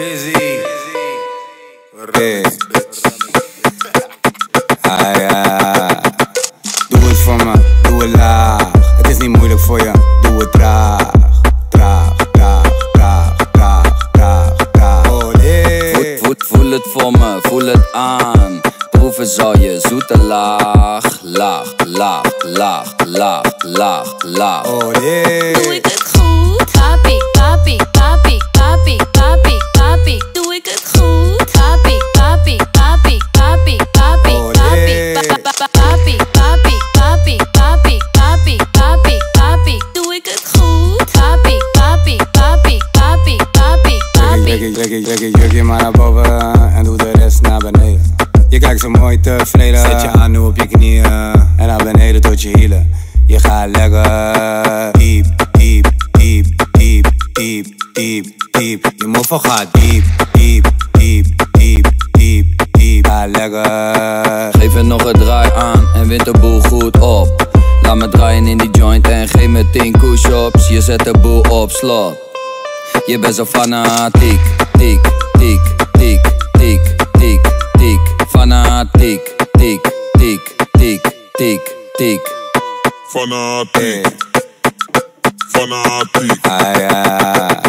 Busy. Hey. Ah ja. Doe het voor me, doe het laag. Het is niet moeilijk voor je, doe het traag. Traag, traag, traag, traag, traag, traag. Olé. Voel, voel, voel het voor me, voel het aan. Proeven zal je zoete laag, laag, laag, laag, laag, laag, laag. Olé. Doe ik het Je jurkje maar naar boven en doe de rest naar beneden. Je kijkt zo mooi tevreden, zet je aan nu op je knieën en naar beneden tot je hielen. Je gaat lekker diep, diep, diep, diep, diep, diep, diep. Je moffel gaat diep, diep, diep, diep, diep, diep. Ga lekker. Geef er nog een draai aan en wint de boel goed op. Laat me draaien in die joint en geef me 10 push-ups. Je zet de boel op slot. Je bent zo fanatiek, tiek, tiek, tiek, tiek, tiek, tiek. Fanatiek, tiek, tiek, tiek, tiek, tiek. Fanatiek, fanatiek. Ah ja.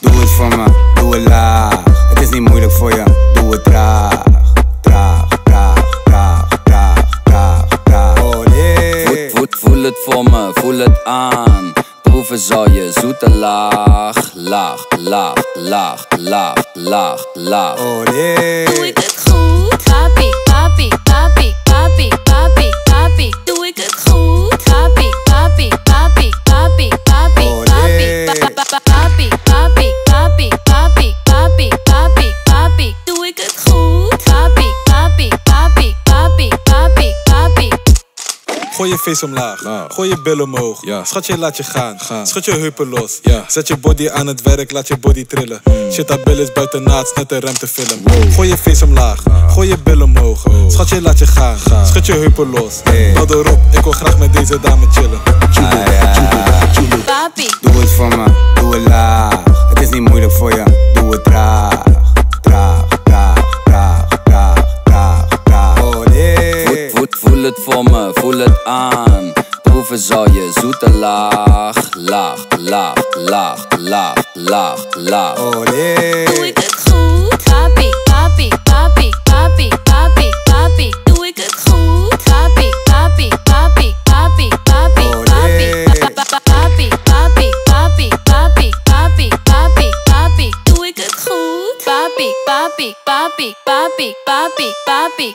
Doe het voor me, doe het laag. Het is niet moeilijk voor je, doe het traag. Traag, traag, traag, traag, traag, traag. Olé. Voel, voel, voel het voor me, voel het aan. Proeven zal je zoete laag, laag, laag, laag, laag, laag, laag. Olé. Doe ik het goed? Gooi je face omlaag, gooi je bil omhoog. Ja. Schatje, laat je gaan. Gaan. Schud je heupen los. Ja. Zet je body aan het werk, laat je body trillen. Shit, dat bil is buiten naad, net een ruimtefilm. Gooi je face omlaag, gooi je bil omhoog. Schatje, laat je gaan. Schud je heupen los. Hey. Hou erop, ik wil graag met deze dame chillen. Ah voel, het voor me, voel het aan. Proeven zal je zoete laag, laag, laag, laag, laag, laag, laag. Olé. doe ik het goed? Papi, papi, papi, papi, papi, papi. Doe ik het goed? Papi, papi, papi, papi, papi, papi, pa- pa- pa- papi, papi, papi, papi, papi, papi, papi. Doe ik het goed? Papi, papi, papi, papi, papi, papi.